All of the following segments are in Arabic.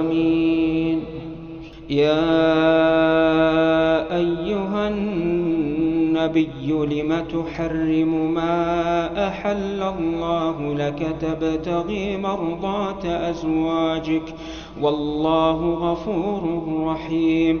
آمين يا أيها النبي لم تحرم ما أحل الله لك؟ تبتغي مرضات أزواجك. والله غفور رحيم.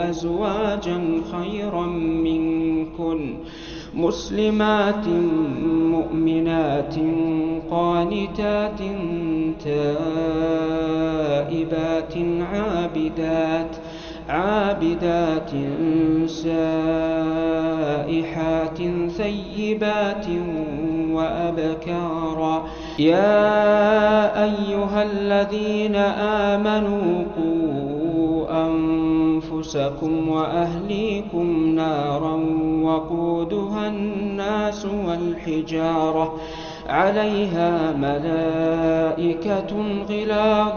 أزواجا خيرا منكن مسلمات مؤمنات قانتات تائبات عابدات عابدات سائحات ثيبات وأبكارا. يا أيها الذين آمنوا قوا أنفسكم وأهليكم نارا وقودها الناس والحجارة عليها ملائكة غلاظ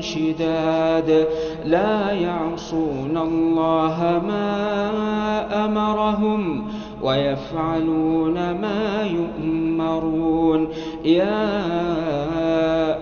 شداد لا يعصون الله ما أمرهم ويفعلون ما يؤمرون يا